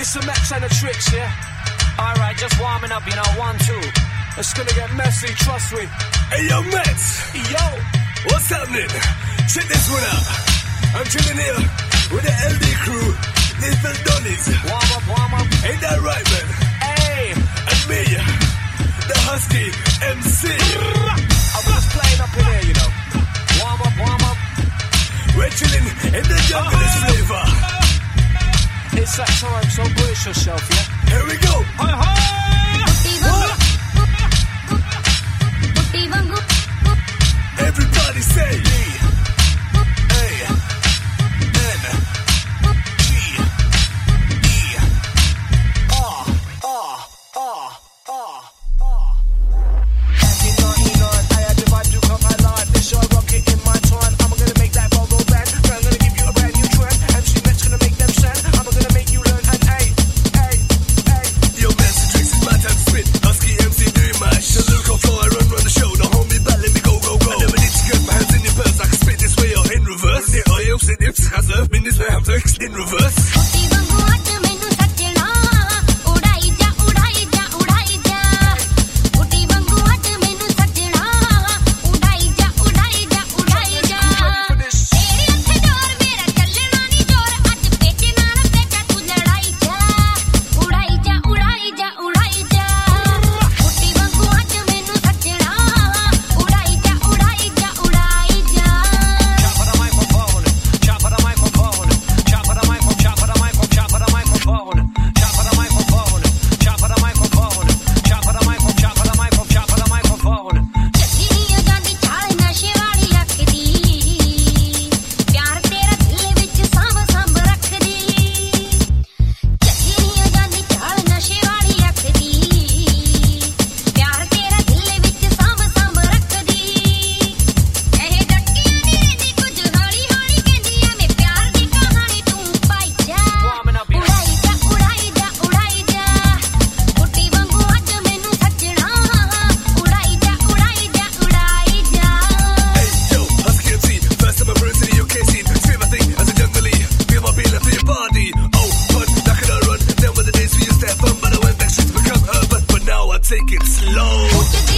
It's a match and a tricks, yeah? Alright, just warming up, you know, one, two. It's gonna get messy, trust me. Hey, yo, Mets! Yo! What's happening? Check this one out. I'm chilling here with the LD crew. sex, alright, so brace yourself, yeah? Here we go! Hi, hi! blow.